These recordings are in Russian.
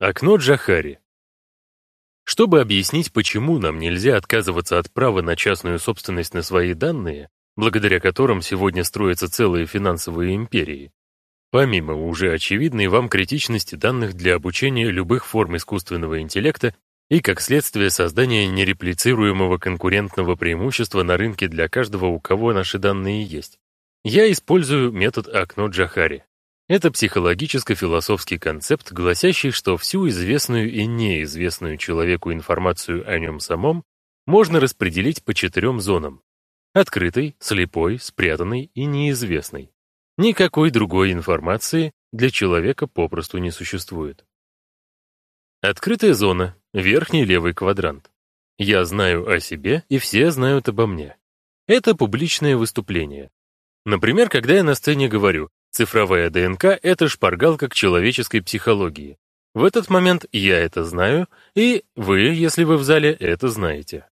Окно Джахари. Чтобы объяснить, почему нам нельзя отказываться от права на частную собственность на свои данные, благодаря которым сегодня строятся целые финансовые империи, помимо уже очевидной вам критичности данных для обучения любых форм искусственного интеллекта и, как следствие, создания нереплицируемого конкурентного преимущества на рынке для каждого, у кого наши данные есть, я использую метод окно Джахари. Это психологическо-философский концепт, гласящий, что всю известную и неизвестную человеку информацию о нем самом можно распределить по четырем зонам — открытой, слепой, спрятанной и неизвестной. Никакой другой информации для человека попросту не существует. Открытая зона — верхний левый квадрант. Я знаю о себе, и все знают обо мне. Это публичное выступление. Например, когда я на сцене говорю Цифровая ДНК — это шпаргалка к человеческой психологии. В этот момент я это знаю, и вы, если вы в зале, это знаете.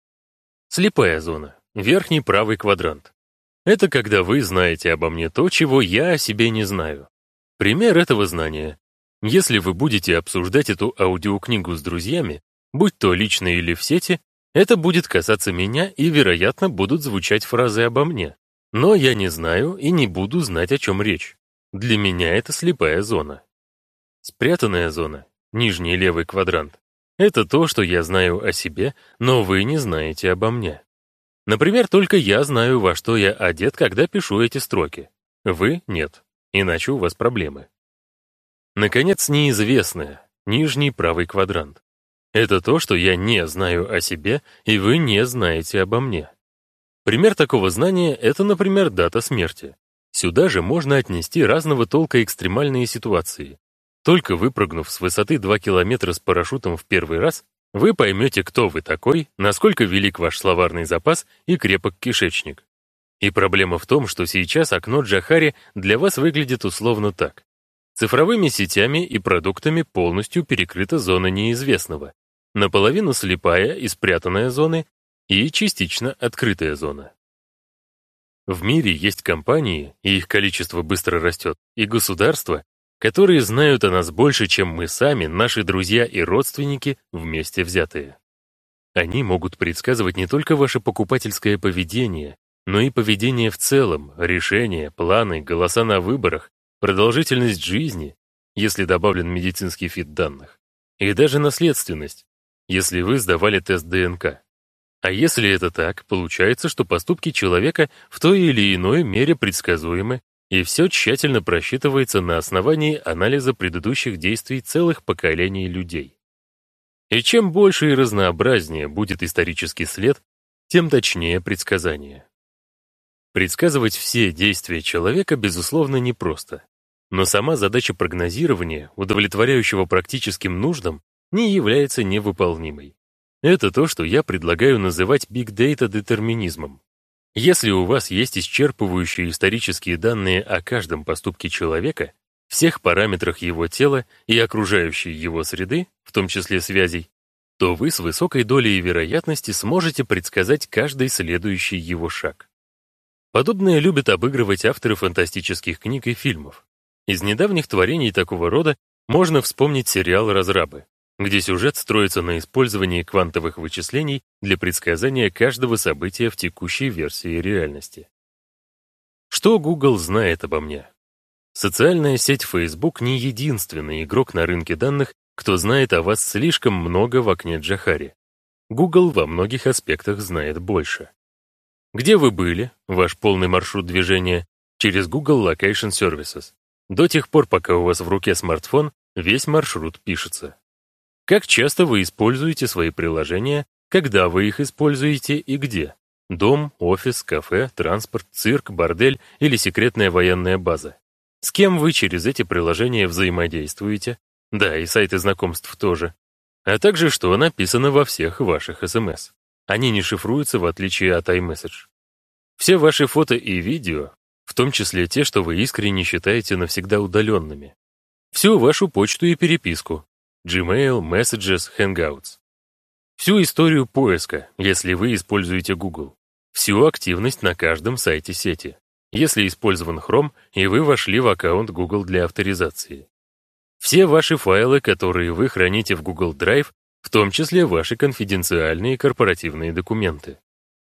Слепая зона. Верхний правый квадрант. Это когда вы знаете обо мне то, чего я о себе не знаю. Пример этого знания. Если вы будете обсуждать эту аудиокнигу с друзьями, будь то лично или в сети, это будет касаться меня и, вероятно, будут звучать фразы обо мне. Но я не знаю и не буду знать, о чем речь. Для меня это слепая зона. Спрятанная зона, нижний левый квадрант, это то, что я знаю о себе, но вы не знаете обо мне. Например, только я знаю, во что я одет, когда пишу эти строки. Вы — нет, иначе у вас проблемы. Наконец, неизвестное, нижний правый квадрант. Это то, что я не знаю о себе, и вы не знаете обо мне. Пример такого знания — это, например, дата смерти. Сюда же можно отнести разного толка экстремальные ситуации. Только выпрыгнув с высоты 2 километра с парашютом в первый раз, вы поймете, кто вы такой, насколько велик ваш словарный запас и крепок кишечник. И проблема в том, что сейчас окно Джахари для вас выглядит условно так. Цифровыми сетями и продуктами полностью перекрыта зона неизвестного, наполовину слепая и спрятанная зоны и частично открытая зона. В мире есть компании, и их количество быстро растет, и государства, которые знают о нас больше, чем мы сами, наши друзья и родственники, вместе взятые. Они могут предсказывать не только ваше покупательское поведение, но и поведение в целом, решения, планы, голоса на выборах, продолжительность жизни, если добавлен медицинский фит данных, и даже наследственность, если вы сдавали тест ДНК. А если это так, получается, что поступки человека в той или иной мере предсказуемы, и все тщательно просчитывается на основании анализа предыдущих действий целых поколений людей. И чем больше и разнообразнее будет исторический след, тем точнее предсказание. Предсказывать все действия человека, безусловно, непросто. Но сама задача прогнозирования, удовлетворяющего практическим нуждам, не является невыполнимой. Это то, что я предлагаю называть Big Data детерминизмом. Если у вас есть исчерпывающие исторические данные о каждом поступке человека, всех параметрах его тела и окружающей его среды, в том числе связей, то вы с высокой долей вероятности сможете предсказать каждый следующий его шаг. Подобное любят обыгрывать авторы фантастических книг и фильмов. Из недавних творений такого рода можно вспомнить сериал «Разрабы», где сюжет строится на использовании квантовых вычислений для предсказания каждого события в текущей версии реальности. Что Google знает обо мне? Социальная сеть Facebook не единственный игрок на рынке данных, кто знает о вас слишком много в окне Джахари. Google во многих аспектах знает больше. Где вы были, ваш полный маршрут движения, через Google Location Services. До тех пор, пока у вас в руке смартфон, весь маршрут пишется. Как часто вы используете свои приложения, когда вы их используете и где? Дом, офис, кафе, транспорт, цирк, бордель или секретная военная база. С кем вы через эти приложения взаимодействуете? Да, и сайты знакомств тоже. А также, что написано во всех ваших СМС. Они не шифруются, в отличие от iMessage. Все ваши фото и видео, в том числе те, что вы искренне считаете навсегда удаленными. Всю вашу почту и переписку, Gmail, Messages, Hangouts. Всю историю поиска, если вы используете Google. Всю активность на каждом сайте сети, если использован Chrome и вы вошли в аккаунт Google для авторизации. Все ваши файлы, которые вы храните в Google Drive, в том числе ваши конфиденциальные корпоративные документы.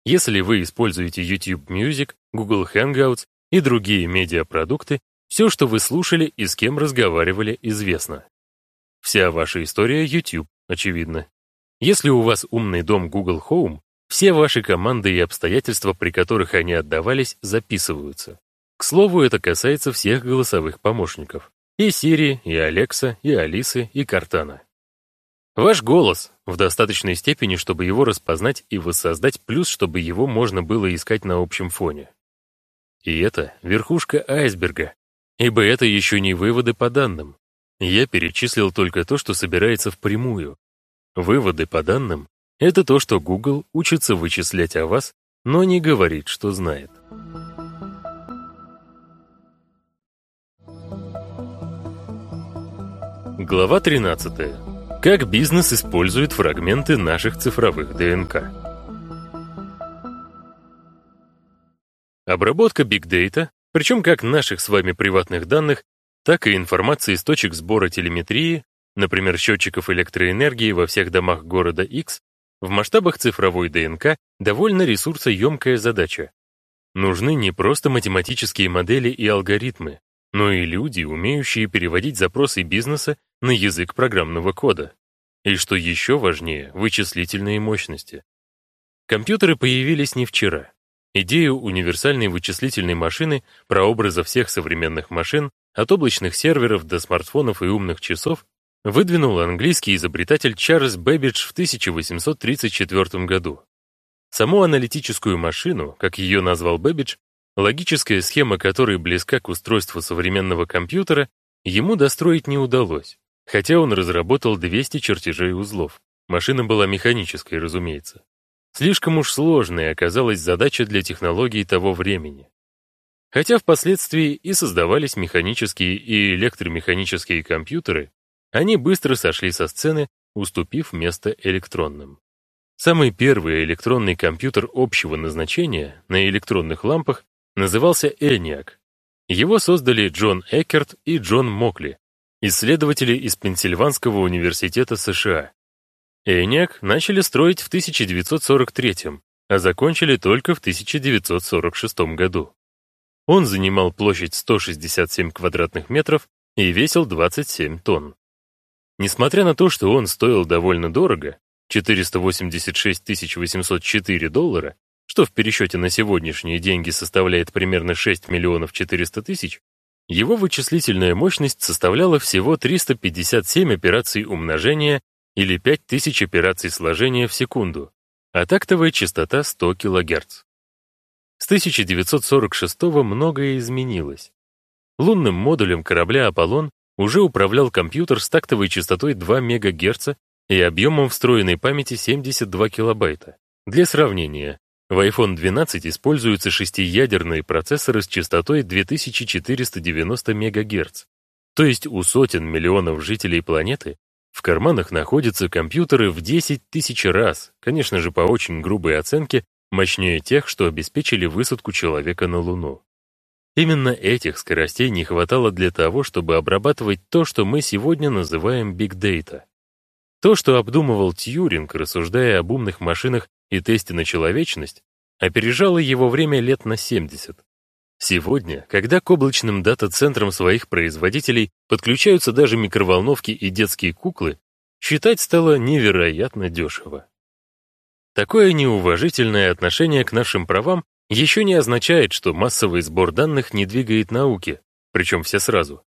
Если вы используете YouTube Music, Google Hangouts и другие медиапродукты, все, что вы слушали и с кем разговаривали, известно. Вся ваша история YouTube, очевидно. Если у вас умный дом Google Home, все ваши команды и обстоятельства, при которых они отдавались, записываются. К слову, это касается всех голосовых помощников. И Siri, и Alexa, и Алисы, и Картана. Ваш голос в достаточной степени, чтобы его распознать и воссоздать, плюс, чтобы его можно было искать на общем фоне. И это верхушка айсберга, ибо это еще не выводы по данным. Я перечислил только то, что собирается впрямую. Выводы по данным — это то, что Google учится вычислять о вас, но не говорит, что знает. Глава 13. Как бизнес использует фрагменты наших цифровых ДНК? Обработка Data, причем как наших с вами приватных данных, так и информации из точек сбора телеметрии, например, счетчиков электроэнергии во всех домах города X, в масштабах цифровой ДНК довольно ресурсоемкая задача. Нужны не просто математические модели и алгоритмы, но и люди, умеющие переводить запросы бизнеса на язык программного кода. И что еще важнее, вычислительные мощности. Компьютеры появились не вчера. Идею универсальной вычислительной машины, прообраза всех современных машин, от облачных серверов до смартфонов и умных часов, выдвинул английский изобретатель Чарльз Бэббидж в 1834 году. Саму аналитическую машину, как ее назвал Бэббидж, логическая схема которой близка к устройству современного компьютера, ему достроить не удалось. Хотя он разработал 200 чертежей узлов. Машина была механической, разумеется. Слишком уж сложной оказалась задача для технологий того времени. Хотя впоследствии и создавались механические и электромеханические компьютеры, они быстро сошли со сцены, уступив место электронным. Самый первый электронный компьютер общего назначения на электронных лампах назывался ENIAC. Его создали Джон Эккерт и Джон Мокли, исследователи из Пенсильванского университета США. ENIAC начали строить в 1943, а закончили только в 1946 году. Он занимал площадь 167 квадратных метров и весил 27 тонн. Несмотря на то, что он стоил довольно дорого, 486 804 доллара, что в пересчете на сегодняшние деньги составляет примерно 6 миллионов 400 тысяч, его вычислительная мощность составляла всего 357 операций умножения или 5000 операций сложения в секунду, а тактовая частота 100 кГц. С 1946 многое изменилось. Лунным модулем корабля «Аполлон» уже управлял компьютер с тактовой частотой 2 МГц и объемом встроенной памяти 72 кБ. Для сравнения, в iPhone 12 используются шестиядерные процессоры с частотой 2490 МГц. То есть у сотен миллионов жителей планеты в карманах находятся компьютеры в 10 тысяч раз, конечно же, по очень грубой оценке, мощнее тех, что обеспечили высадку человека на Луну. Именно этих скоростей не хватало для того, чтобы обрабатывать то, что мы сегодня называем Data. То, что обдумывал Тьюринг, рассуждая об умных машинах и тесте на человечность опережало его время лет на 70. Сегодня, когда к облачным дата-центрам своих производителей подключаются даже микроволновки и детские куклы, считать стало невероятно дешево. Такое неуважительное отношение к нашим правам еще не означает, что массовый сбор данных не двигает науки, причем все сразу.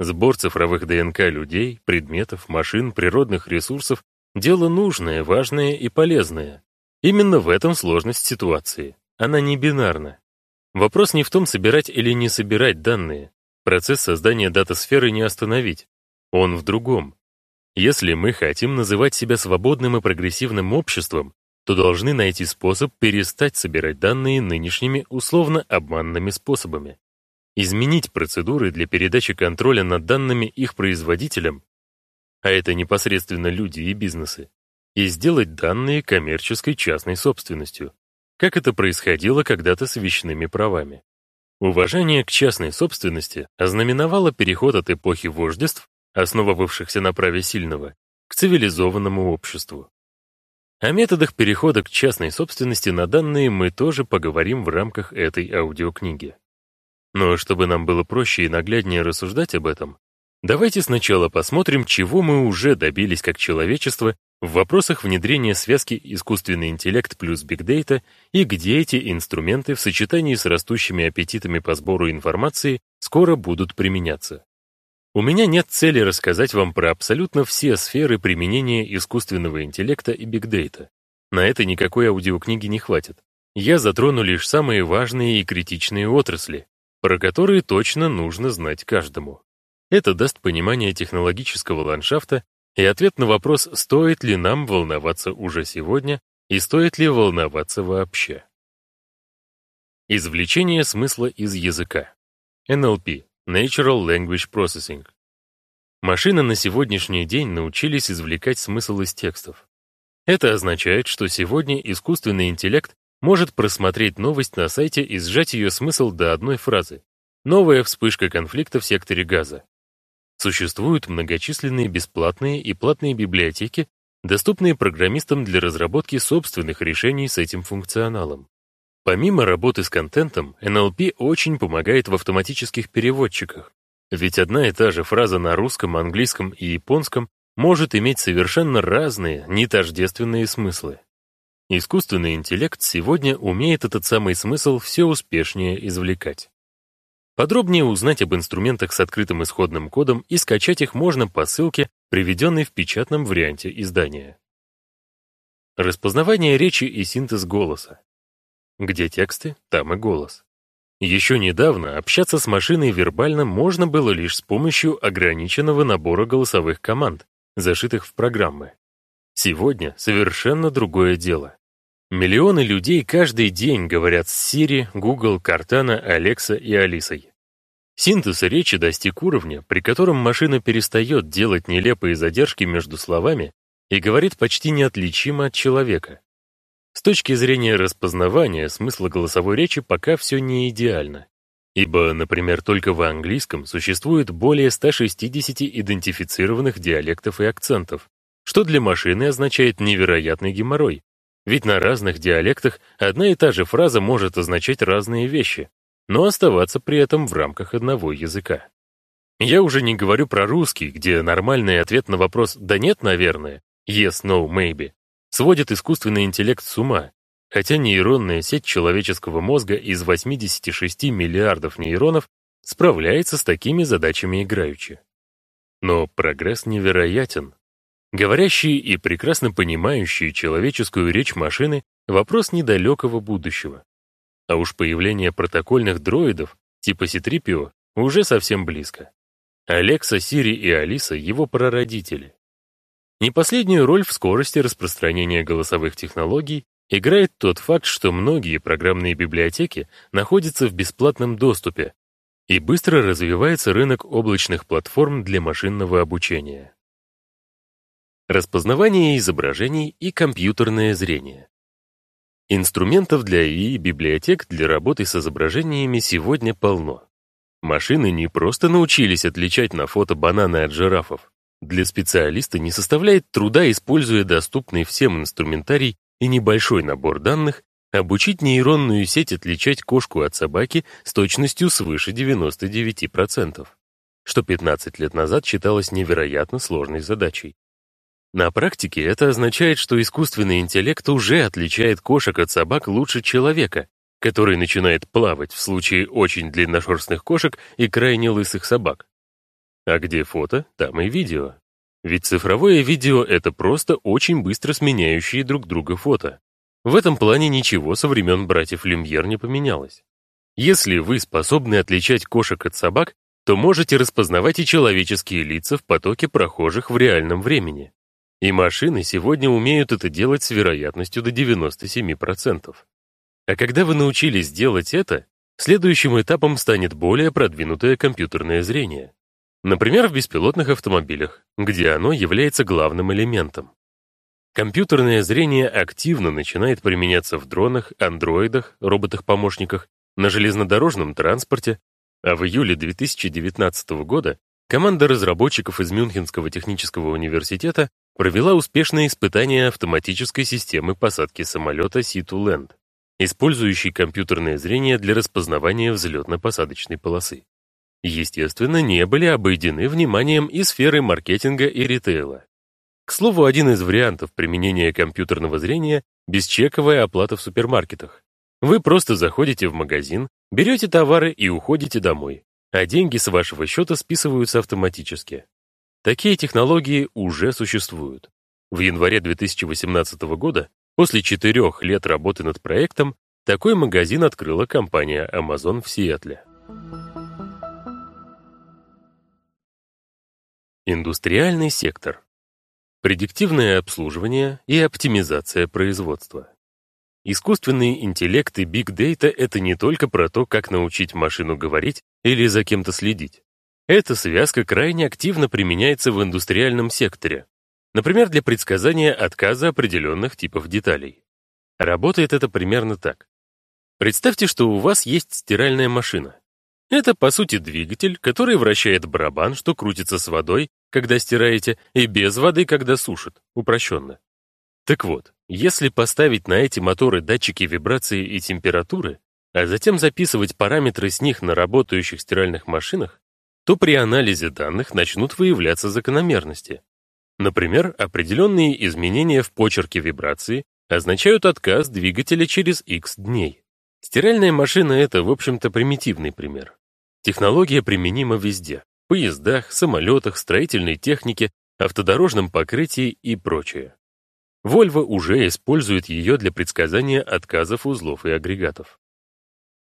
Сбор цифровых ДНК людей, предметов, машин, природных ресурсов — дело нужное, важное и полезное. Именно в этом сложность ситуации. Она не бинарна. Вопрос не в том, собирать или не собирать данные. Процесс создания дата-сферы не остановить. Он в другом. Если мы хотим называть себя свободным и прогрессивным обществом, то должны найти способ перестать собирать данные нынешними условно-обманными способами. Изменить процедуры для передачи контроля над данными их производителям, а это непосредственно люди и бизнесы, и сделать данные коммерческой частной собственностью, как это происходило когда-то с вещными правами. Уважение к частной собственности ознаменовало переход от эпохи вождеств, основывавшихся на праве сильного, к цивилизованному обществу. О методах перехода к частной собственности на данные мы тоже поговорим в рамках этой аудиокниги. Но чтобы нам было проще и нагляднее рассуждать об этом, давайте сначала посмотрим, чего мы уже добились как человечество в вопросах внедрения связки искусственный интеллект плюс бигдейта и где эти инструменты в сочетании с растущими аппетитами по сбору информации скоро будут применяться. У меня нет цели рассказать вам про абсолютно все сферы применения искусственного интеллекта и бигдейта. На это никакой аудиокниги не хватит. Я затрону лишь самые важные и критичные отрасли, про которые точно нужно знать каждому. Это даст понимание технологического ландшафта и ответ на вопрос, стоит ли нам волноваться уже сегодня и стоит ли волноваться вообще. Извлечение смысла из языка. NLP Natural Language Processing. Машины на сегодняшний день научились извлекать смысл из текстов. Это означает, что сегодня искусственный интеллект может просмотреть новость на сайте и сжать ее смысл до одной фразы. Новая вспышка конфликта в секторе газа. Существуют многочисленные бесплатные и платные библиотеки, доступные программистам для разработки собственных решений с этим функционалом. Помимо работы с контентом, NLP очень помогает в автоматических переводчиках, ведь одна и та же фраза на русском, английском и японском может иметь совершенно разные, не тождественные смыслы. Искусственный интеллект сегодня умеет этот самый смысл все успешнее извлекать. Подробнее узнать об инструментах с открытым исходным кодом и скачать их можно по ссылке, приведенной в печатном варианте издания. Распознавание речи и синтез голоса. Где тексты, там и голос. Еще недавно общаться с машиной вербально можно было лишь с помощью ограниченного набора голосовых команд, зашитых в программы. Сегодня совершенно другое дело. Миллионы людей каждый день говорят с Siri, Google, Cortana, Alexa и Алисой. Синтез речи достиг уровня, при котором машина перестает делать нелепые задержки между словами и говорит почти неотличимо от человека. С точки зрения распознавания смысла голосовой речи пока все не идеально. Ибо, например, только в английском существует более 160 идентифицированных диалектов и акцентов, что для машины означает невероятный геморрой. Ведь на разных диалектах одна и та же фраза может означать разные вещи, но оставаться при этом в рамках одного языка. Я уже не говорю про русский, где нормальный ответ на вопрос «да нет, наверное», «yes, no, maybe» сводит искусственный интеллект с ума, хотя нейронная сеть человеческого мозга из 86 миллиардов нейронов справляется с такими задачами играючи. Но прогресс невероятен. Говорящие и прекрасно понимающие человеческую речь машины — вопрос недалекого будущего. А уж появление протокольных дроидов, типа C-3PO, уже совсем близко. Алекса, Сири и Алиса — его прародители. Не последнюю роль в скорости распространения голосовых технологий играет тот факт, что многие программные библиотеки находятся в бесплатном доступе, и быстро развивается рынок облачных платформ для машинного обучения. Распознавание изображений и компьютерное зрение. Инструментов для ИИ библиотек для работы с изображениями сегодня полно. Машины не просто научились отличать на фото бананы от жирафов, для специалиста не составляет труда, используя доступный всем инструментарий и небольшой набор данных, обучить нейронную сеть отличать кошку от собаки с точностью свыше 99%, что 15 лет назад считалось невероятно сложной задачей. На практике это означает, что искусственный интеллект уже отличает кошек от собак лучше человека, который начинает плавать в случае очень длинношерстных кошек и крайне лысых собак. А где фото, там и видео. Ведь цифровое видео — это просто очень быстро сменяющие друг друга фото. В этом плане ничего со времен братьев Люмьер не поменялось. Если вы способны отличать кошек от собак, то можете распознавать и человеческие лица в потоке прохожих в реальном времени. И машины сегодня умеют это делать с вероятностью до 97%. А когда вы научились делать это, следующим этапом станет более продвинутое компьютерное зрение. Например, в беспилотных автомобилях, где оно является главным элементом. Компьютерное зрение активно начинает применяться в дронах, андроидах, роботах-помощниках, на железнодорожном транспорте, а в июле 2019 года команда разработчиков из Мюнхенского технического университета провела успешное испытание автоматической системы посадки самолета C2Land, использующей компьютерное зрение для распознавания взлетно-посадочной полосы. Естественно, не были обойдены вниманием и сферы маркетинга и ритейла. К слову, один из вариантов применения компьютерного зрения — бесчековая оплата в супермаркетах. Вы просто заходите в магазин, берете товары и уходите домой, а деньги с вашего счета списываются автоматически. Такие технологии уже существуют. В январе 2018 года, после четырех лет работы над проектом, такой магазин открыла компания Amazon в Сиэтле. Индустриальный сектор. Предиктивное обслуживание и оптимизация производства. Искусственный интеллект и биг дейта — это не только про то, как научить машину говорить или за кем-то следить. Эта связка крайне активно применяется в индустриальном секторе, например, для предсказания отказа определенных типов деталей. Работает это примерно так. Представьте, что у вас есть стиральная машина. Это, по сути, двигатель, который вращает барабан, что крутится с водой, когда стираете, и без воды, когда сушит, упрощенно. Так вот, если поставить на эти моторы датчики вибрации и температуры, а затем записывать параметры с них на работающих стиральных машинах, то при анализе данных начнут выявляться закономерности. Например, определенные изменения в почерке вибрации означают отказ двигателя через X дней. Стиральная машина — это, в общем-то, примитивный пример. Технология применима везде — поездах, самолетах, строительной технике, автодорожном покрытии и прочее. Volvo уже использует ее для предсказания отказов узлов и агрегатов.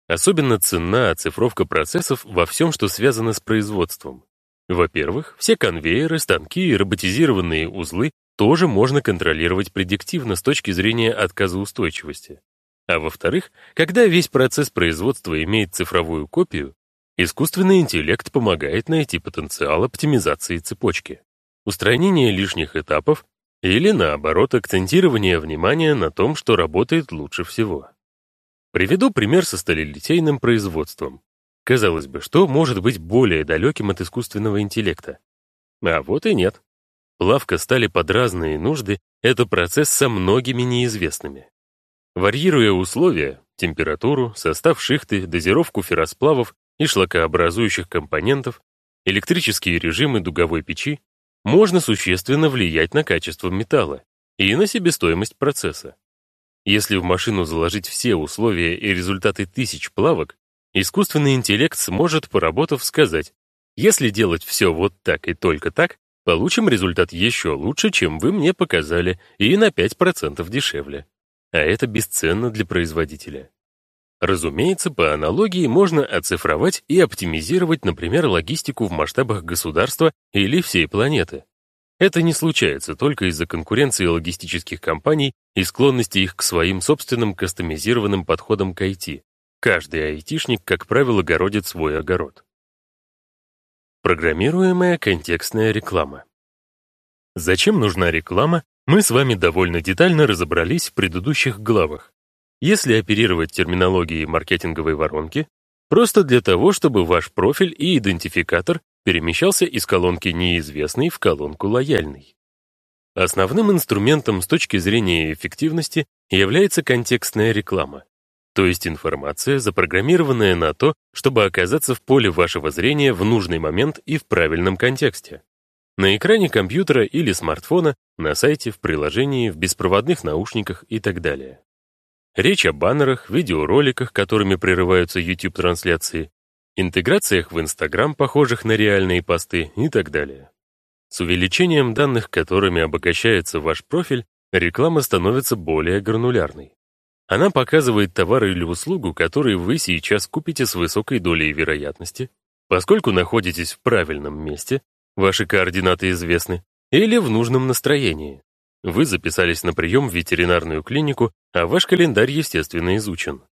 Особенно ценна оцифровка процессов во всем, что связано с производством. Во-первых, все конвейеры, станки и роботизированные узлы тоже можно контролировать предиктивно с точки зрения отказоустойчивости. А во-вторых, когда весь процесс производства имеет цифровую копию, искусственный интеллект помогает найти потенциал оптимизации цепочки, устранение лишних этапов или, наоборот, акцентирование внимания на том, что работает лучше всего. Приведу пример со сталелитейным производством. Казалось бы, что может быть более далеким от искусственного интеллекта? А вот и нет. Плавка стали под разные нужды — это процесс со многими неизвестными. Варьируя условия, температуру, состав шихты, дозировку ферросплавов и шлакообразующих компонентов, электрические режимы дуговой печи, можно существенно влиять на качество металла и на себестоимость процесса. Если в машину заложить все условия и результаты тысяч плавок, искусственный интеллект сможет, поработав, сказать, если делать все вот так и только так, получим результат еще лучше, чем вы мне показали, и на 5% дешевле. А это бесценно для производителя. Разумеется, по аналогии можно оцифровать и оптимизировать, например, логистику в масштабах государства или всей планеты. Это не случается только из-за конкуренции логистических компаний и склонности их к своим собственным кастомизированным подходам к IT. Каждый айтишник, как правило, городит свой огород. Программируемая контекстная реклама. Зачем нужна реклама, мы с вами довольно детально разобрались в предыдущих главах. Если оперировать терминологией маркетинговой воронки, просто для того, чтобы ваш профиль и идентификатор перемещался из колонки «неизвестный» в колонку «лояльный». Основным инструментом с точки зрения эффективности является контекстная реклама, то есть информация, запрограммированная на то, чтобы оказаться в поле вашего зрения в нужный момент и в правильном контексте. На экране компьютера или смартфона, на сайте, в приложении, в беспроводных наушниках и так далее. Речь о баннерах, видеороликах, которыми прерываются YouTube-трансляции, интеграциях в Instagram, похожих на реальные посты и так далее. С увеличением данных, которыми обогащается ваш профиль, реклама становится более гранулярной. Она показывает товар или услугу, который вы сейчас купите с высокой долей вероятности, поскольку находитесь в правильном месте, ваши координаты известны, или в нужном настроении. Вы записались на прием в ветеринарную клинику, а ваш календарь, естественно, изучен.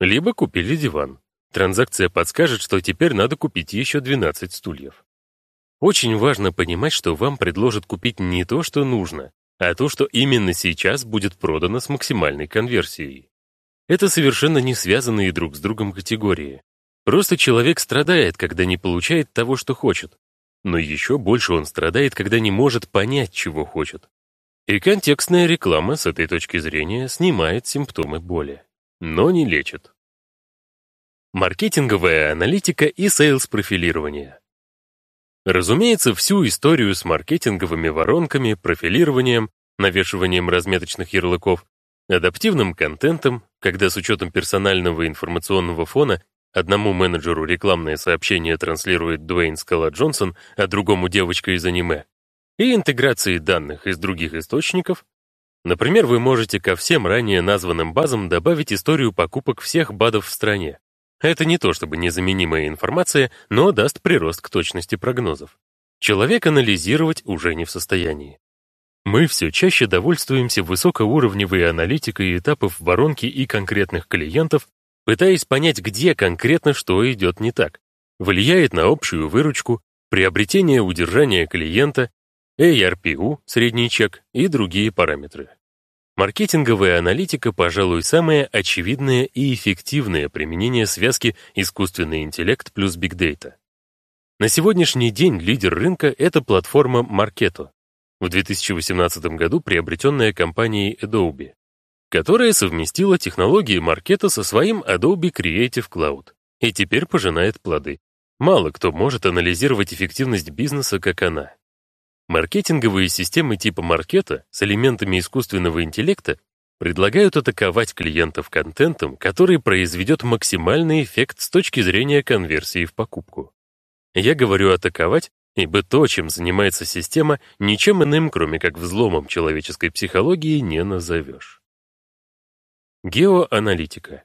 Либо купили диван. Транзакция подскажет, что теперь надо купить еще 12 стульев. Очень важно понимать, что вам предложат купить не то, что нужно, а то, что именно сейчас будет продано с максимальной конверсией. Это совершенно не связанные друг с другом категории. Просто человек страдает, когда не получает того, что хочет. Но еще больше он страдает, когда не может понять, чего хочет. И контекстная реклама с этой точки зрения снимает симптомы боли, но не лечит. Маркетинговая аналитика и сейлс-профилирование. Разумеется, всю историю с маркетинговыми воронками, профилированием, навешиванием разметочных ярлыков, адаптивным контентом, когда с учетом персонального информационного фона одному менеджеру рекламное сообщение транслирует Дуэйн Скала Джонсон, а другому девочка из аниме, и интеграции данных из других источников, например, вы можете ко всем ранее названным базам добавить историю покупок всех БАДов в стране, это не то чтобы незаменимая информация, но даст прирост к точности прогнозов. Человек анализировать уже не в состоянии. Мы все чаще довольствуемся высокоуровневой аналитикой этапов воронки и конкретных клиентов, пытаясь понять, где конкретно что идет не так, влияет на общую выручку, приобретение удержания клиента, ARPU, средний чек и другие параметры. Маркетинговая аналитика, пожалуй, самое очевидное и эффективное применение связки искусственный интеллект плюс бигдейта. На сегодняшний день лидер рынка — это платформа Marketo, в 2018 году приобретенная компанией Adobe, которая совместила технологии Marketo со своим Adobe Creative Cloud и теперь пожинает плоды. Мало кто может анализировать эффективность бизнеса, как она. Маркетинговые системы типа маркета с элементами искусственного интеллекта предлагают атаковать клиентов контентом, который произведет максимальный эффект с точки зрения конверсии в покупку. Я говорю атаковать, ибо то, чем занимается система, ничем иным, кроме как взломом человеческой психологии, не назовешь. Геоаналитика.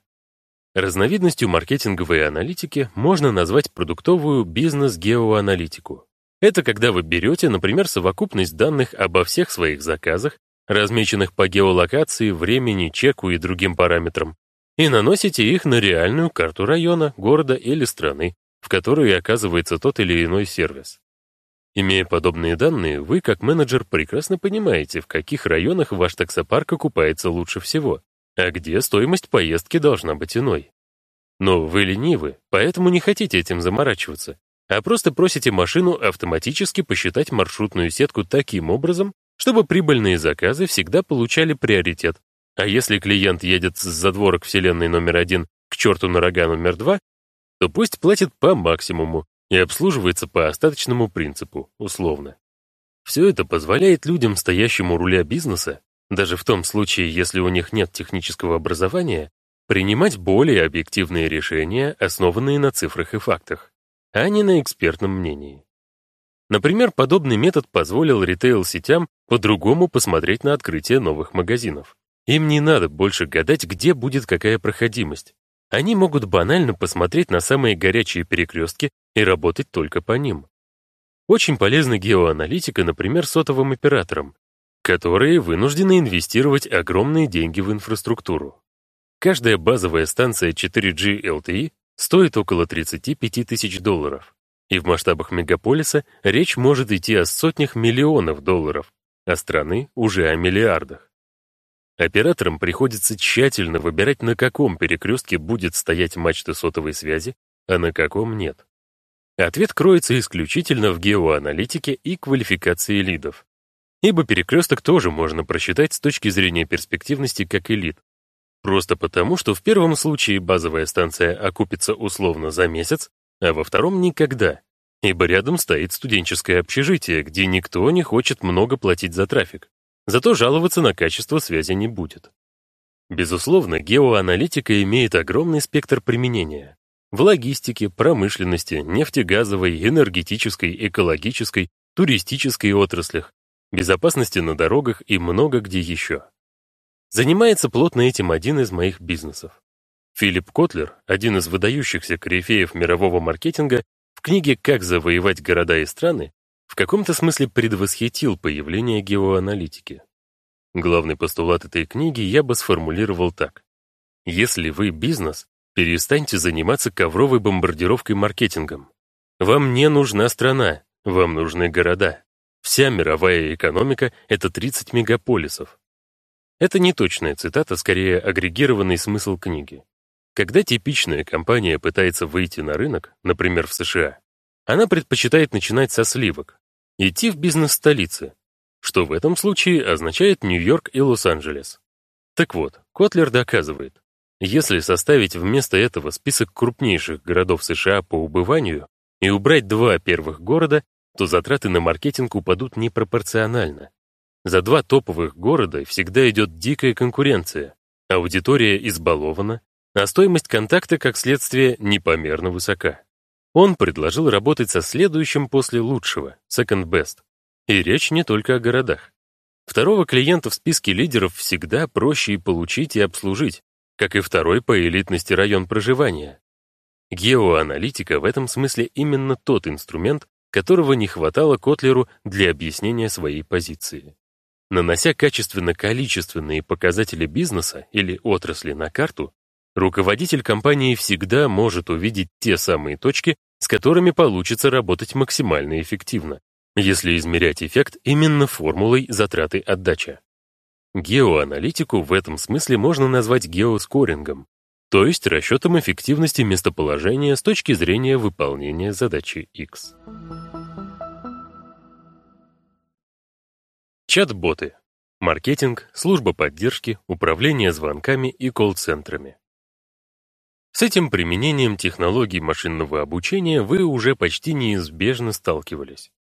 Разновидностью маркетинговой аналитики можно назвать продуктовую бизнес-геоаналитику. Это когда вы берете, например, совокупность данных обо всех своих заказах, размеченных по геолокации, времени, чеку и другим параметрам, и наносите их на реальную карту района, города или страны, в которой оказывается тот или иной сервис. Имея подобные данные, вы, как менеджер, прекрасно понимаете, в каких районах ваш таксопарк окупается лучше всего, а где стоимость поездки должна быть иной. Но вы ленивы, поэтому не хотите этим заморачиваться, а просто просите машину автоматически посчитать маршрутную сетку таким образом, чтобы прибыльные заказы всегда получали приоритет. А если клиент едет с задворок вселенной номер один к черту на рога номер два, то пусть платит по максимуму и обслуживается по остаточному принципу, условно. Все это позволяет людям, стоящим у руля бизнеса, даже в том случае, если у них нет технического образования, принимать более объективные решения, основанные на цифрах и фактах а не на экспертном мнении. Например, подобный метод позволил ритейл-сетям по-другому посмотреть на открытие новых магазинов. Им не надо больше гадать, где будет какая проходимость. Они могут банально посмотреть на самые горячие перекрестки и работать только по ним. Очень полезна геоаналитика, например, сотовым операторам, которые вынуждены инвестировать огромные деньги в инфраструктуру. Каждая базовая станция 4G LTE стоит около 35 тысяч долларов. И в масштабах мегаполиса речь может идти о сотнях миллионов долларов, а страны уже о миллиардах. Операторам приходится тщательно выбирать, на каком перекрестке будет стоять мачта сотовой связи, а на каком нет. Ответ кроется исключительно в геоаналитике и квалификации лидов. Ибо перекресток тоже можно просчитать с точки зрения перспективности как и лид. Просто потому, что в первом случае базовая станция окупится условно за месяц, а во втором — никогда, ибо рядом стоит студенческое общежитие, где никто не хочет много платить за трафик. Зато жаловаться на качество связи не будет. Безусловно, геоаналитика имеет огромный спектр применения. В логистике, промышленности, нефтегазовой, энергетической, экологической, туристической отраслях, безопасности на дорогах и много где еще. Занимается плотно этим один из моих бизнесов. Филипп Котлер, один из выдающихся корифеев мирового маркетинга, в книге «Как завоевать города и страны» в каком-то смысле предвосхитил появление геоаналитики. Главный постулат этой книги я бы сформулировал так. Если вы бизнес, перестаньте заниматься ковровой бомбардировкой маркетингом. Вам не нужна страна, вам нужны города. Вся мировая экономика — это 30 мегаполисов. Это не точная цитата, скорее агрегированный смысл книги. Когда типичная компания пытается выйти на рынок, например, в США, Она предпочитает начинать со сливок, идти в бизнес столицы, что в этом случае означает Нью-Йорк и Лос-Анджелес. Так вот, Котлер доказывает, если составить вместо этого список крупнейших городов США по убыванию и убрать два первых города, то затраты на маркетинг упадут непропорционально. За два топовых города всегда идет дикая конкуренция, аудитория избалована, а стоимость контакта, как следствие, непомерно высока. Он предложил работать со следующим после лучшего, second best. И речь не только о городах. Второго клиента в списке лидеров всегда проще и получить, и обслужить, как и второй по элитности район проживания. Геоаналитика в этом смысле именно тот инструмент, которого не хватало Котлеру для объяснения своей позиции. Нанося качественно-количественные показатели бизнеса или отрасли на карту, руководитель компании всегда может увидеть те самые точки, с которыми получится работать максимально эффективно, если измерять эффект именно формулой затраты-отдача. Геоаналитику в этом смысле можно назвать геоскорингом, то есть расчетом эффективности местоположения с точки зрения выполнения задачи X. Чат-боты. Маркетинг, служба поддержки, управление звонками и колл-центрами. С этим применением технологий машинного обучения вы уже почти неизбежно сталкивались.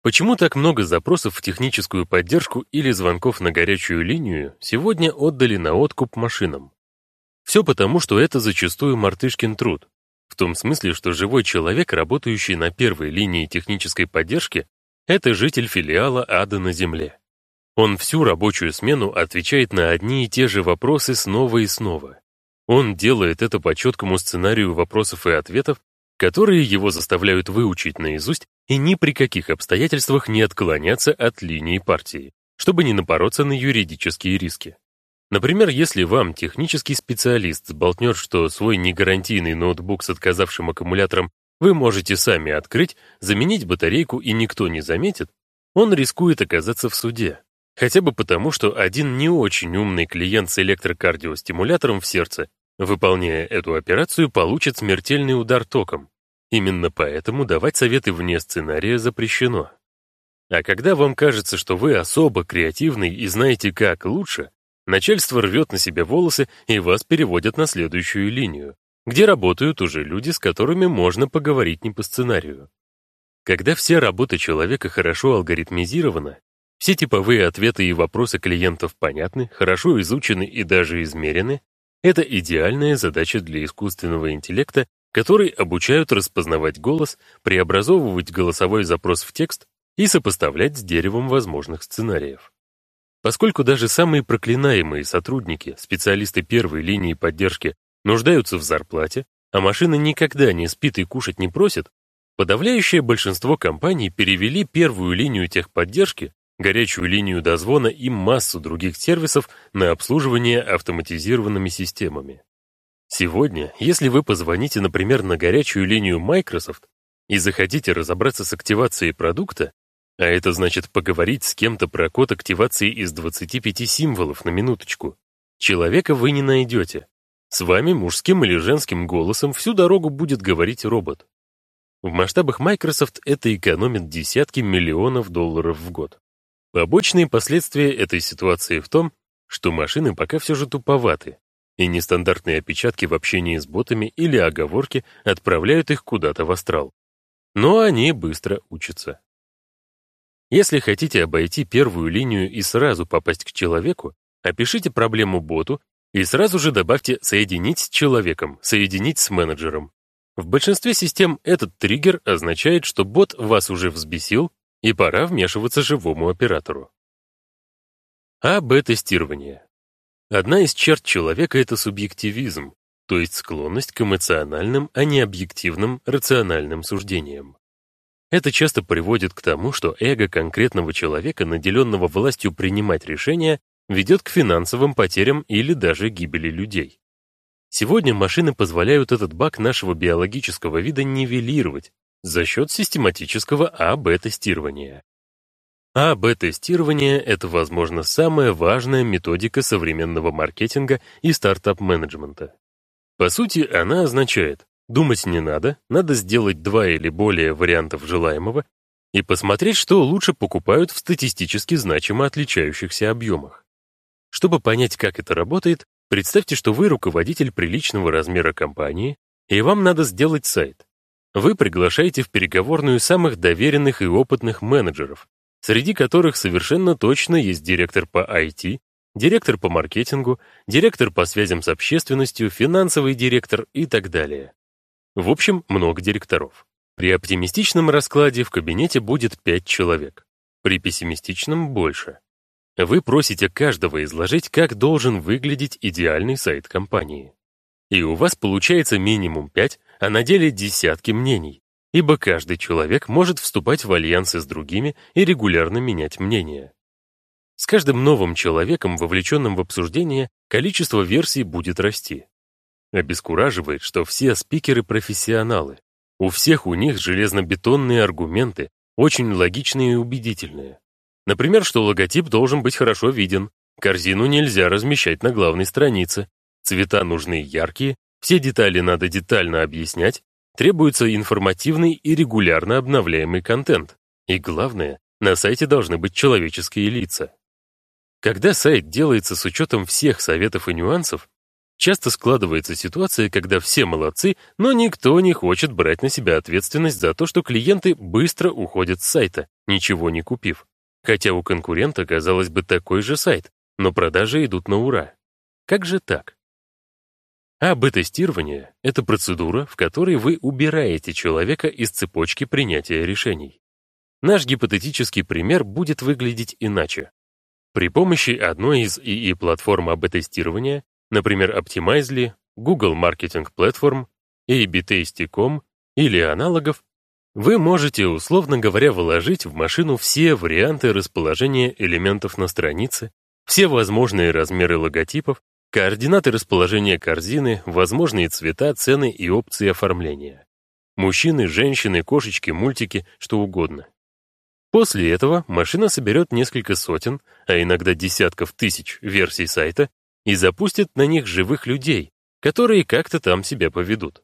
Почему так много запросов в техническую поддержку или звонков на горячую линию сегодня отдали на откуп машинам? Все потому, что это зачастую мартышкин труд. В том смысле, что живой человек, работающий на первой линии технической поддержки, это житель филиала ада на Земле. Он всю рабочую смену отвечает на одни и те же вопросы снова и снова. Он делает это по четкому сценарию вопросов и ответов, которые его заставляют выучить наизусть и ни при каких обстоятельствах не отклоняться от линии партии, чтобы не напороться на юридические риски. Например, если вам технический специалист сболтнет, что свой негарантийный ноутбук с отказавшим аккумулятором вы можете сами открыть, заменить батарейку и никто не заметит, он рискует оказаться в суде. Хотя бы потому, что один не очень умный клиент с электрокардиостимулятором в сердце Выполняя эту операцию, получит смертельный удар током. Именно поэтому давать советы вне сценария запрещено. А когда вам кажется, что вы особо креативный и знаете, как лучше, начальство рвет на себя волосы и вас переводят на следующую линию, где работают уже люди, с которыми можно поговорить не по сценарию. Когда вся работа человека хорошо алгоритмизирована, все типовые ответы и вопросы клиентов понятны, хорошо изучены и даже измерены, это идеальная задача для искусственного интеллекта, который обучают распознавать голос, преобразовывать голосовой запрос в текст и сопоставлять с деревом возможных сценариев. Поскольку даже самые проклинаемые сотрудники, специалисты первой линии поддержки, нуждаются в зарплате, а машина никогда не спит и кушать не просит, подавляющее большинство компаний перевели первую линию техподдержки горячую линию дозвона и массу других сервисов на обслуживание автоматизированными системами. Сегодня, если вы позвоните, например, на горячую линию Microsoft и захотите разобраться с активацией продукта, а это значит поговорить с кем-то про код активации из 25 символов на минуточку, человека вы не найдете. С вами мужским или женским голосом всю дорогу будет говорить робот. В масштабах Microsoft это экономит десятки миллионов долларов в год. Побочные последствия этой ситуации в том, что машины пока все же туповаты, и нестандартные опечатки в общении с ботами или оговорки отправляют их куда-то в астрал. Но они быстро учатся. Если хотите обойти первую линию и сразу попасть к человеку, опишите проблему боту и сразу же добавьте «соединить с человеком», «соединить с менеджером». В большинстве систем этот триггер означает, что бот вас уже взбесил и пора вмешиваться живому оператору. АБ-тестирование. Одна из черт человека — это субъективизм, то есть склонность к эмоциональным, а не объективным, рациональным суждениям. Это часто приводит к тому, что эго конкретного человека, наделенного властью принимать решения, ведет к финансовым потерям или даже гибели людей. Сегодня машины позволяют этот баг нашего биологического вида нивелировать, за счет систематического АБ-тестирования. АБ-тестирование — это, возможно, самая важная методика современного маркетинга и стартап-менеджмента. По сути, она означает, Думать не надо, надо сделать два или более вариантов желаемого и посмотреть, что лучше покупают в статистически значимо отличающихся объемах. Чтобы понять, как это работает, представьте, что вы руководитель приличного размера компании, и вам надо сделать сайт. Вы приглашаете в переговорную самых доверенных и опытных менеджеров, среди которых совершенно точно есть директор по IT, директор по маркетингу, директор по связям с общественностью, финансовый директор и так далее. В общем, много директоров. При оптимистичном раскладе в кабинете будет 5 человек, при пессимистичном — больше. Вы просите каждого изложить, как должен выглядеть идеальный сайт компании. И у вас получается минимум 5, а на деле десятки мнений, ибо каждый человек может вступать в альянсы с другими и регулярно менять мнение. С каждым новым человеком, вовлеченным в обсуждение, количество версий будет расти. Обескураживает, что все спикеры профессионалы. У всех у них железнобетонные аргументы, очень логичные и убедительные. Например, что логотип должен быть хорошо виден, корзину нельзя размещать на главной странице, цвета нужны яркие, все детали надо детально объяснять, требуется информативный и регулярно обновляемый контент. И главное, на сайте должны быть человеческие лица. Когда сайт делается с учетом всех советов и нюансов, Часто складывается ситуация, когда все молодцы, но никто не хочет брать на себя ответственность за то, что клиенты быстро уходят с сайта, ничего не купив. Хотя у конкурента, казалось бы, такой же сайт, но продажи идут на ура. Как же так? АБ-тестирование — это процедура, в которой вы убираете человека из цепочки принятия решений. Наш гипотетический пример будет выглядеть иначе. При помощи одной из ИИ-платформ АБ-тестирования например, Optimizely, Google Marketing Platform, AB-Tasty.com или аналогов, вы можете, условно говоря, вложить в машину все варианты расположения элементов на странице, все возможные размеры логотипов, координаты расположения корзины, возможные цвета, цены и опции оформления. Мужчины, женщины, кошечки, мультики, что угодно. После этого машина соберет несколько сотен, а иногда десятков тысяч версий сайта и запустит на них живых людей, которые как-то там себя поведут.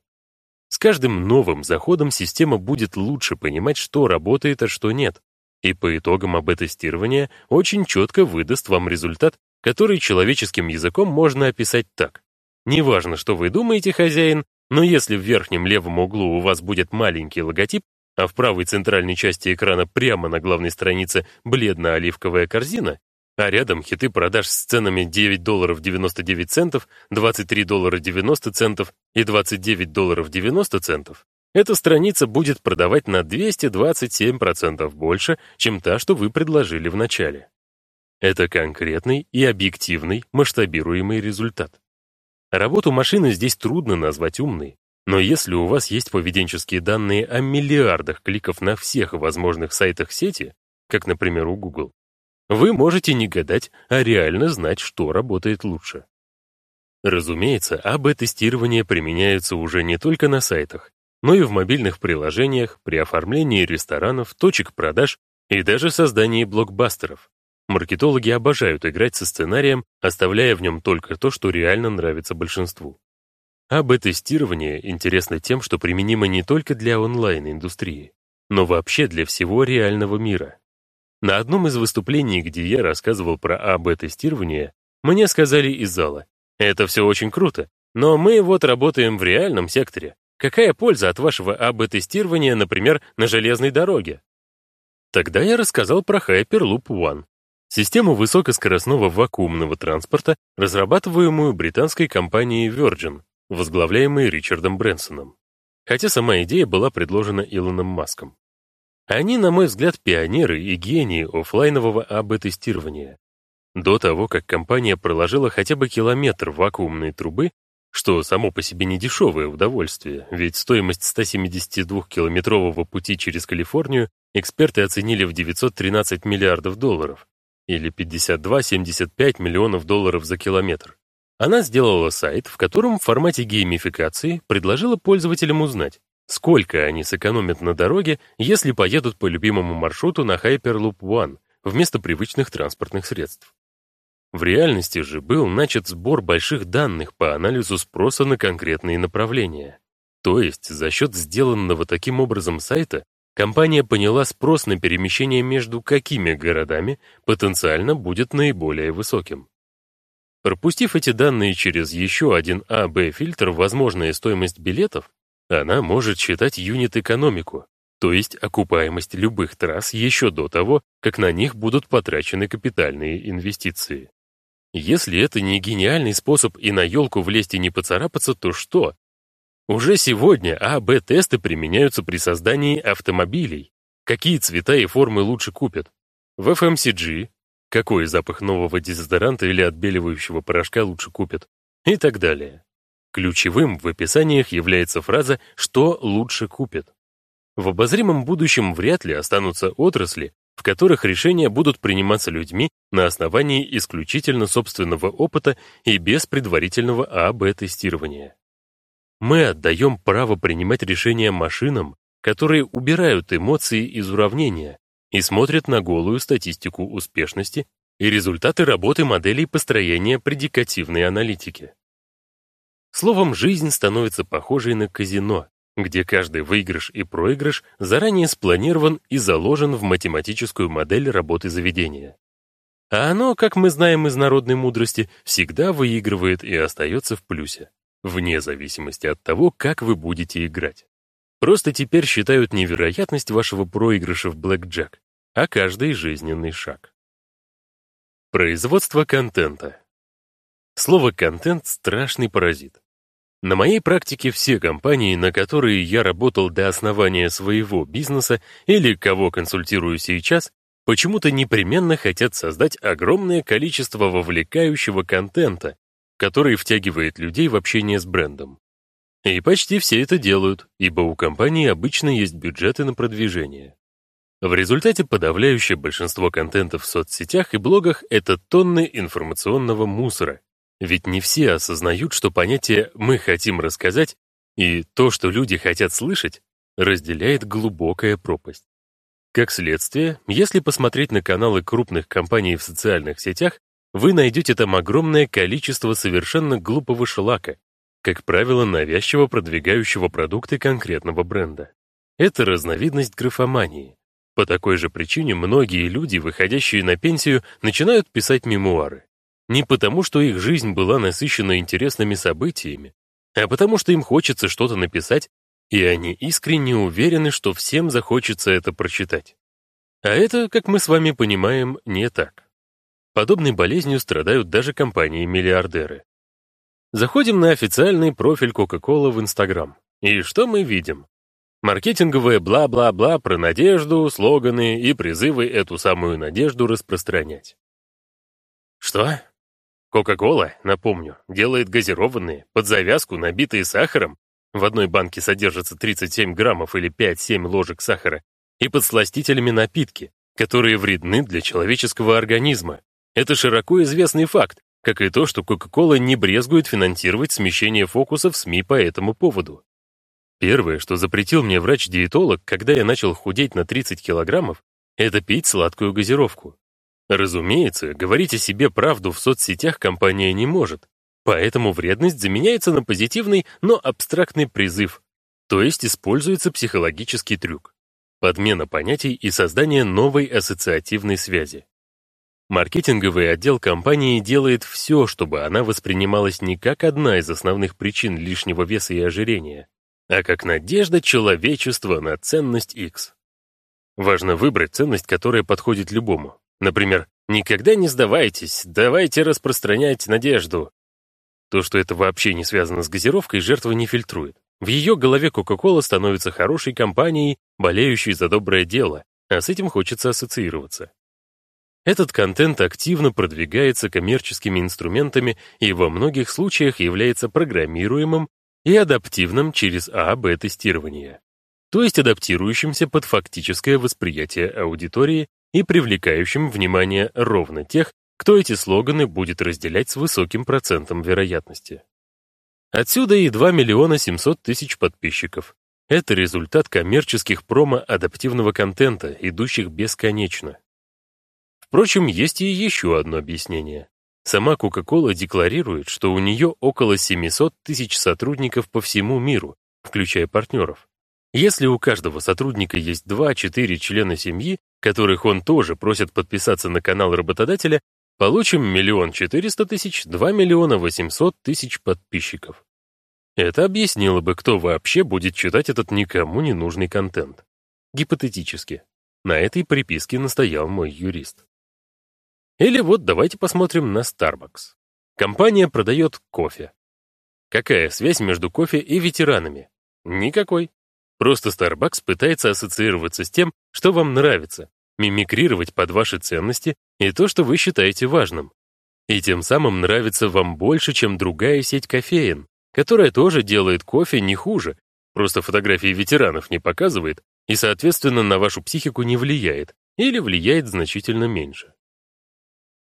С каждым новым заходом система будет лучше понимать, что работает, а что нет, и по итогам АБ-тестирования очень четко выдаст вам результат, который человеческим языком можно описать так. Неважно, что вы думаете, хозяин, но если в верхнем левом углу у вас будет маленький логотип, а в правой центральной части экрана прямо на главной странице бледно-оливковая корзина, а рядом хиты продаж с ценами 9 долларов 99 центов, 23 доллара 90 центов и 29 долларов 90 центов, эта страница будет продавать на 227% больше, чем та, что вы предложили в начале. Это конкретный и объективный масштабируемый результат. Работу машины здесь трудно назвать умной, но если у вас есть поведенческие данные о миллиардах кликов на всех возможных сайтах сети, как, например, у Google, вы можете не гадать, а реально знать, что работает лучше. Разумеется, АБ-тестирование применяется уже не только на сайтах, но и в мобильных приложениях, при оформлении ресторанов, точек продаж и даже создании блокбастеров. Маркетологи обожают играть со сценарием, оставляя в нем только то, что реально нравится большинству. АБ-тестирование интересно тем, что применимо не только для онлайн-индустрии, но вообще для всего реального мира. На одном из выступлений, где я рассказывал про АБ-тестирование, мне сказали из зала, это все очень круто, но мы вот работаем в реальном секторе. Какая польза от вашего АБ-тестирования, например, на железной дороге? Тогда я рассказал про Hyperloop One, систему высокоскоростного вакуумного транспорта, разрабатываемую британской компанией Virgin, возглавляемой Ричардом Брэнсоном. Хотя сама идея была предложена Илоном Маском. Они, на мой взгляд, пионеры и гении офлайнового АБ-тестирования. До того, как компания проложила хотя бы километр вакуумной трубы, что само по себе не дешевое удовольствие, ведь стоимость 172-километрового пути через Калифорнию эксперты оценили в 913 миллиардов долларов, или 52-75 миллионов долларов за километр. Она сделала сайт, в котором в формате геймификации предложила пользователям узнать, Сколько они сэкономят на дороге, если поедут по любимому маршруту на Hyperloop One вместо привычных транспортных средств? В реальности же был начат сбор больших данных по анализу спроса на конкретные направления. То есть за счет сделанного таким образом сайта компания поняла спрос на перемещение между какими городами потенциально будет наиболее высоким. Пропустив эти данные через еще один А-Б-фильтр возможная стоимость билетов, она может считать юнит-экономику, то есть окупаемость любых трасс еще до того, как на них будут потрачены капитальные инвестиции. Если это не гениальный способ и на елку влезть и не поцарапаться, то что? Уже сегодня А-Б-тесты применяются при создании автомобилей. Какие цвета и формы лучше купят? В FMCG, какой запах нового дезодоранта или отбеливающего порошка лучше купят? И так далее. Ключевым в описаниях является фраза «что лучше купят». В обозримом будущем вряд ли останутся отрасли, в которых решения будут приниматься людьми на основании исключительно собственного опыта и без предварительного АБ-тестирования. Мы отдаем право принимать решения машинам, которые убирают эмоции из уравнения и смотрят на голую статистику успешности и результаты работы моделей построения предикативной аналитики. Словом, жизнь становится похожей на казино, где каждый выигрыш и проигрыш заранее спланирован и заложен в математическую модель работы заведения. А оно, как мы знаем из народной мудрости, всегда выигрывает и остается в плюсе, вне зависимости от того, как вы будете играть. Просто теперь считают невероятность вашего проигрыша в блэкджек, а каждый жизненный шаг. Производство контента. Слово «контент» — страшный паразит. На моей практике все компании, на которые я работал до основания своего бизнеса или кого консультирую сейчас, почему-то непременно хотят создать огромное количество вовлекающего контента, который втягивает людей в общение с брендом. И почти все это делают, ибо у компании обычно есть бюджеты на продвижение. В результате подавляющее большинство контента в соцсетях и блогах — это тонны информационного мусора, ведь не все осознают, что понятие «мы хотим рассказать» и то, что люди хотят слышать, разделяет глубокая пропасть. Как следствие, если посмотреть на каналы крупных компаний в социальных сетях, вы найдете там огромное количество совершенно глупого шлака, как правило, навязчиво продвигающего продукты конкретного бренда. Это разновидность графомании. По такой же причине многие люди, выходящие на пенсию, начинают писать мемуары. Не потому, что их жизнь была насыщена интересными событиями, а потому что им хочется что-то написать, и они искренне уверены, что всем захочется это прочитать. А это, как мы с вами понимаем, не так. Подобной болезнью страдают даже компании-миллиардеры. Заходим на официальный профиль Coca-Cola в Instagram. И что мы видим? Маркетинговое бла-бла-бла про надежду, слоганы и призывы эту самую надежду распространять. Что? Кока-кола, напомню, делает газированные, под завязку, набитые сахаром. В одной банке содержится 37 граммов или 5-7 ложек сахара. И подсластителями напитки, которые вредны для человеческого организма. Это широко известный факт, как и то, что Кока-кола не брезгует финансировать смещение фокуса в СМИ по этому поводу. Первое, что запретил мне врач-диетолог, когда я начал худеть на 30 килограммов, это пить сладкую газировку. Разумеется, говорить о себе правду в соцсетях компания не может, поэтому вредность заменяется на позитивный, но абстрактный призыв, то есть используется психологический трюк, подмена понятий и создание новой ассоциативной связи. Маркетинговый отдел компании делает все, чтобы она воспринималась не как одна из основных причин лишнего веса и ожирения, а как надежда человечества на ценность X. Важно выбрать ценность, которая подходит любому. Например, «Никогда не сдавайтесь, давайте распространять надежду». То, что это вообще не связано с газировкой, жертва не фильтрует. В ее голове Coca-Cola становится хорошей компанией, болеющей за доброе дело, а с этим хочется ассоциироваться. Этот контент активно продвигается коммерческими инструментами и во многих случаях является программируемым и адаптивным через А-Б-тестирование, то есть адаптирующимся под фактическое восприятие аудитории и привлекающим внимание ровно тех, кто эти слоганы будет разделять с высоким процентом вероятности. Отсюда и 2 миллиона 700 тысяч подписчиков. Это результат коммерческих промо-адаптивного контента, идущих бесконечно. Впрочем, есть и еще одно объяснение. Сама Coca-Cola декларирует, что у нее около 700 тысяч сотрудников по всему миру, включая партнеров. Если у каждого сотрудника есть 2-4 члена семьи, которых он тоже просит подписаться на канал работодателя, получим миллион четыреста тысяч, 2 миллиона 800 тысяч подписчиков. Это объяснило бы, кто вообще будет читать этот никому не нужный контент. Гипотетически. На этой приписке настоял мой юрист. Или вот давайте посмотрим на Starbucks. Компания продает кофе. Какая связь между кофе и ветеранами? Никакой. Просто Starbucks пытается ассоциироваться с тем, что вам нравится, мимикрировать под ваши ценности и то, что вы считаете важным. И тем самым нравится вам больше, чем другая сеть кофеин, которая тоже делает кофе не хуже, просто фотографии ветеранов не показывает и, соответственно, на вашу психику не влияет или влияет значительно меньше.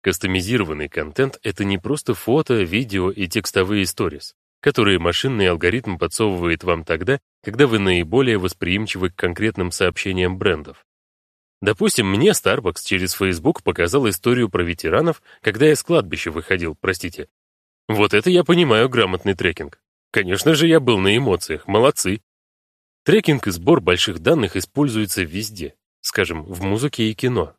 Кастомизированный контент — это не просто фото, видео и текстовые сторис, которые машинный алгоритм подсовывает вам тогда, когда вы наиболее восприимчивы к конкретным сообщениям брендов. Допустим, мне Starbucks через Facebook показал историю про ветеранов, когда я с кладбища выходил, простите. Вот это я понимаю грамотный трекинг. Конечно же, я был на эмоциях, молодцы. Трекинг и сбор больших данных используется везде, скажем, в музыке и кино.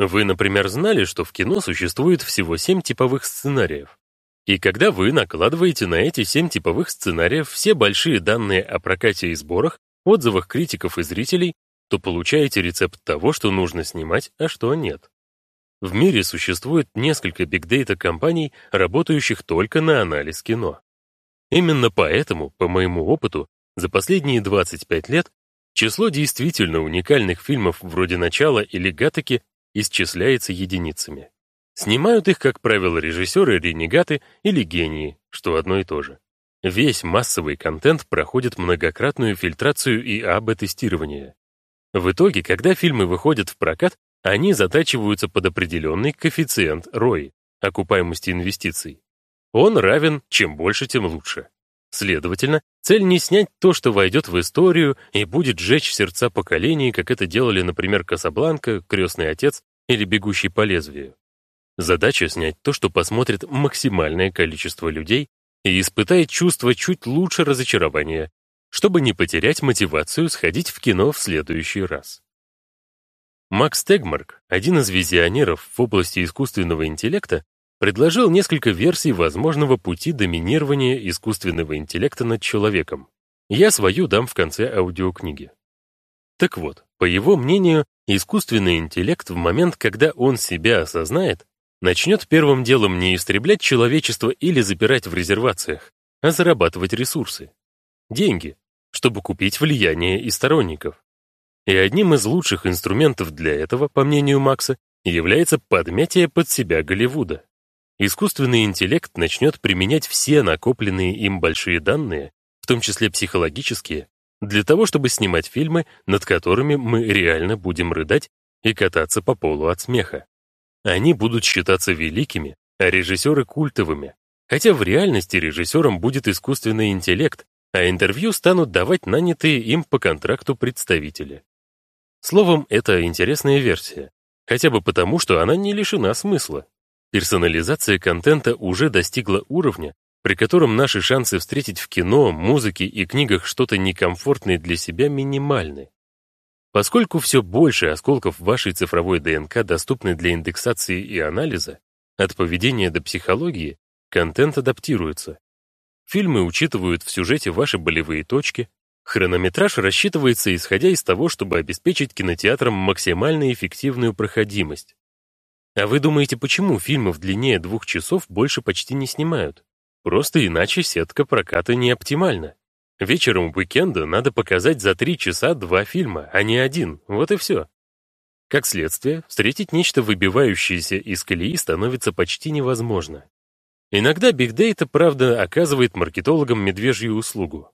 Вы, например, знали, что в кино существует всего семь типовых сценариев. И когда вы накладываете на эти семь типовых сценариев все большие данные о прокате и сборах, отзывах критиков и зрителей, то получаете рецепт того, что нужно снимать, а что нет. В мире существует несколько бигдейта компаний, работающих только на анализ кино. Именно поэтому, по моему опыту, за последние 25 лет число действительно уникальных фильмов вроде «Начала» или «Гатаки» исчисляется единицами. Снимают их, как правило, режиссеры-ренегаты или гении, что одно и то же. Весь массовый контент проходит многократную фильтрацию и АБ-тестирование. В итоге, когда фильмы выходят в прокат, они затачиваются под определенный коэффициент ROI, окупаемости инвестиций. Он равен чем больше, тем лучше. Следовательно, цель не снять то, что войдет в историю и будет сжечь сердца поколений, как это делали, например, Касабланка, Крестный отец или Бегущий по лезвию. Задача снять то, что посмотрит максимальное количество людей и испытает чувство чуть лучше разочарования, чтобы не потерять мотивацию сходить в кино в следующий раз. Макс Тегмарк, один из визионеров в области искусственного интеллекта, предложил несколько версий возможного пути доминирования искусственного интеллекта над человеком. Я свою дам в конце аудиокниги. Так вот, по его мнению, искусственный интеллект в момент, когда он себя осознает, начнет первым делом не истреблять человечество или запирать в резервациях, а зарабатывать ресурсы. Деньги, чтобы купить влияние и сторонников. И одним из лучших инструментов для этого, по мнению Макса, является подмятие под себя Голливуда искусственный интеллект начнет применять все накопленные им большие данные, в том числе психологические, для того, чтобы снимать фильмы, над которыми мы реально будем рыдать и кататься по полу от смеха. Они будут считаться великими, а режиссеры — культовыми. Хотя в реальности режиссером будет искусственный интеллект, а интервью станут давать нанятые им по контракту представители. Словом, это интересная версия, хотя бы потому, что она не лишена смысла. Персонализация контента уже достигла уровня, при котором наши шансы встретить в кино, музыке и книгах что-то некомфортное для себя минимальны. Поскольку все больше осколков вашей цифровой ДНК доступны для индексации и анализа, от поведения до психологии, контент адаптируется. Фильмы учитывают в сюжете ваши болевые точки, хронометраж рассчитывается исходя из того, чтобы обеспечить кинотеатрам максимально эффективную проходимость. А вы думаете, почему фильмов длиннее двух часов больше почти не снимают? Просто иначе сетка проката не оптимальна. Вечером уикенда надо показать за три часа два фильма, а не один, вот и все. Как следствие, встретить нечто выбивающееся из колеи становится почти невозможно. Иногда бигдейта, правда, оказывает маркетологам медвежью услугу.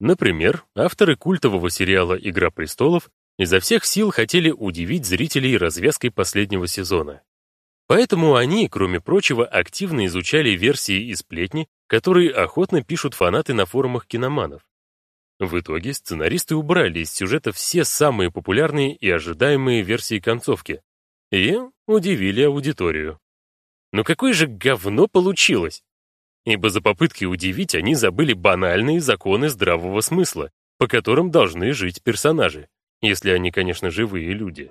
Например, авторы культового сериала «Игра престолов» изо всех сил хотели удивить зрителей развязкой последнего сезона. Поэтому они, кроме прочего, активно изучали версии и сплетни, которые охотно пишут фанаты на форумах киноманов. В итоге сценаристы убрали из сюжета все самые популярные и ожидаемые версии концовки и удивили аудиторию. Но какое же говно получилось! ибо за попытки удивить они забыли банальные законы здравого смысла, по которым должны жить персонажи, если они, конечно, живые люди.